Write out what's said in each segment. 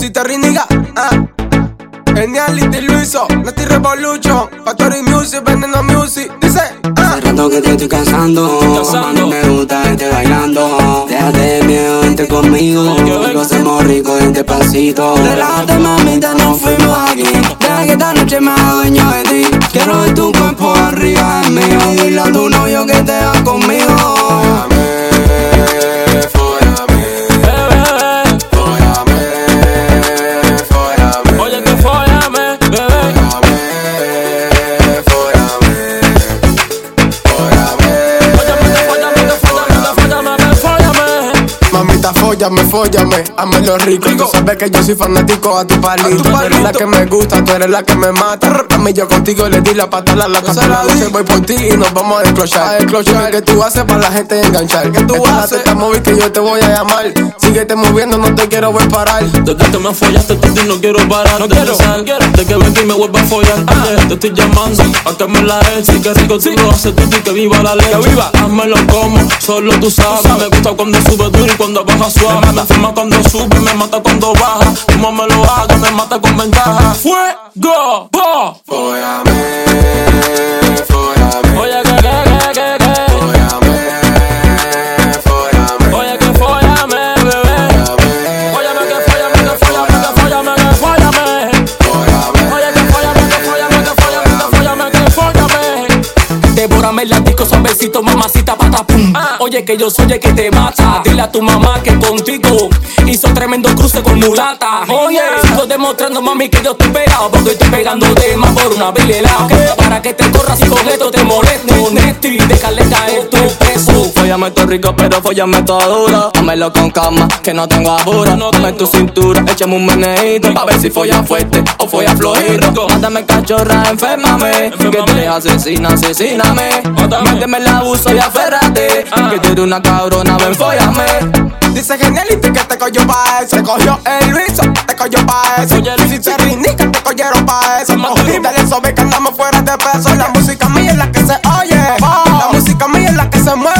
Music Terriniga, ah. Geniality Luiso, Nati Revolution, Factory Music, vendiendo music. Dice, ah. Hace rato que te estoy cansando. Me gusta verte bailando. Déjate de miedo, vente conmigo. Lo hacemos rico en despacito. Relájate, mamita, nos fuimos aquí. Deja que esta noche me Esta Mamita, fóllame, fóllame, lo rico. Tú sabes que yo soy fanático a tu palito. Tú eres la que me gusta, tú eres la que me mata. A mí yo contigo le di la pata a la lata. Se la dulce, voy por ti y nos vamos a desclochar. A desclochar. ¿Qué tú haces para la gente enganchar? ¿Qué tú haces? Esta móvil que yo te voy a llamar. Síguete moviendo, no te quiero ver parar. Desde que me follaste, tú no quiero parar. No quiero, de que ven y me vuelva a follar. Oye, te estoy llamando a que me la eches. Que rico tú lo haces tú y que viva la ley. Que viva, házmelo como, solo tú sabes. Me gusta cuando sube duro y cuando baja suave. Me firma cuando sube, me mata cuando baja. Como me Devórame el disco suavecito, mamacita patapum. Oye, que yo soy el que te mata. Dile a tu mamá que contigo hizo tremendo cruce con mulata. Oye, sigo demostrando, mami, que yo estoy pegado. Porque estoy pegando más por una bilela. Para que te corras y con esto te moleste. Nesti, déjale caer tu Fóllame todo rico, pero fóllame todo duro. Dámelo con calma, que no tengo apuro. No dame tu cintura, échame un meneíto. Pa' ver si folla fuerte o folla flojito. Mátame cachorra, enfermame. Que te asesina, asesíname. Méteme el abuso y aférrate. Que tú eres una cabrona, ven, fóllame. Dice Geniality que te cogió pa' eso. Te cogió el Luiso, te cogió pa' eso. Luis y Rinica te cogieron pa' eso. Y dale sobre que andamos fuera de peso. La música mía es la que se oye. La música mía es la que se mueve.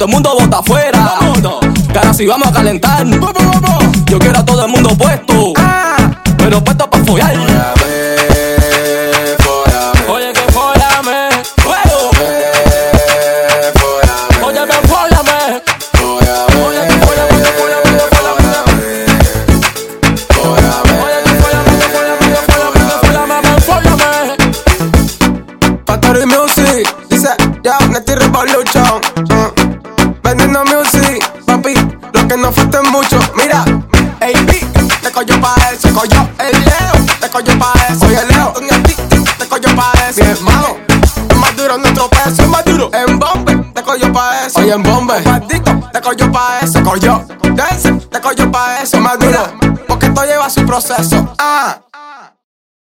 Todo el mundo vota afuera. Cara, si vamos a calentar. Yo quiero a todo el mundo puesto. Pero puesto pa' follar. Oye, que que nos falta es mucho. Mira, AB, te cogió pa' eso. Cogió el Leo, te cogió pa' eso. Oye, Leo, te cogió pa' eso. Mi hermano, es más duro nuestro peso, es más duro. En bombe, te cogió pa' eso. Oye, en bombe, maldito, te cogió pa' eso. Cogió, dance, te cogió pa' eso. Es más duro, porque esto lleva su proceso. Ah.